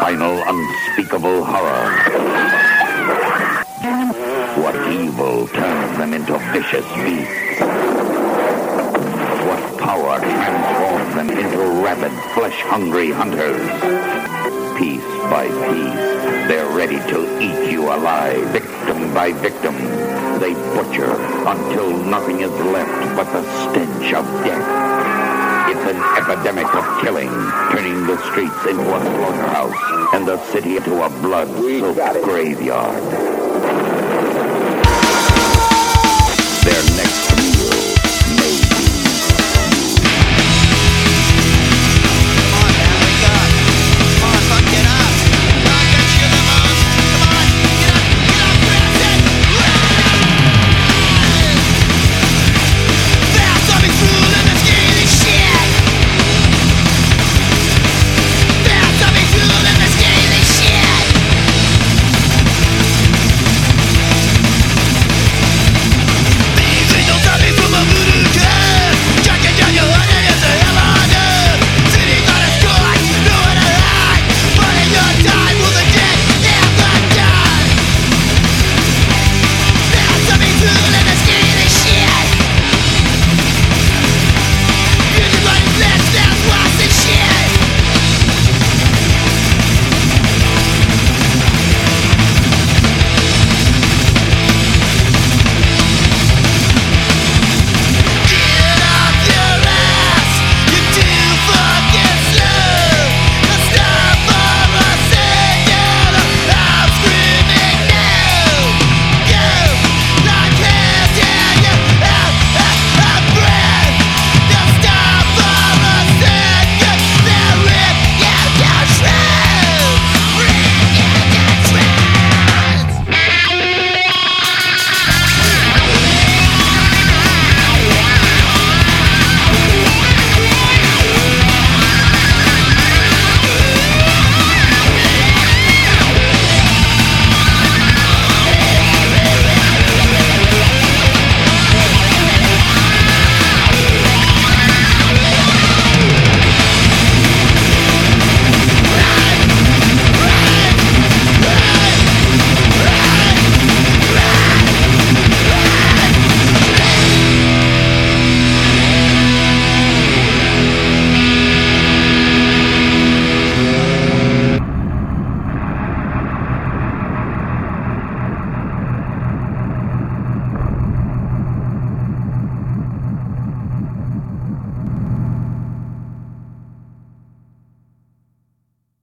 final unspeakable horror. What evil turns them into vicious beasts? What power transforms them into rabid, flesh-hungry hunters? Piece by piece, they're ready to eat you alive, victim by victim. They butcher until nothing is left but the stench of death. An epidemic of killing, turning the streets into a slaughterhouse and the city into a blood-soaked graveyard.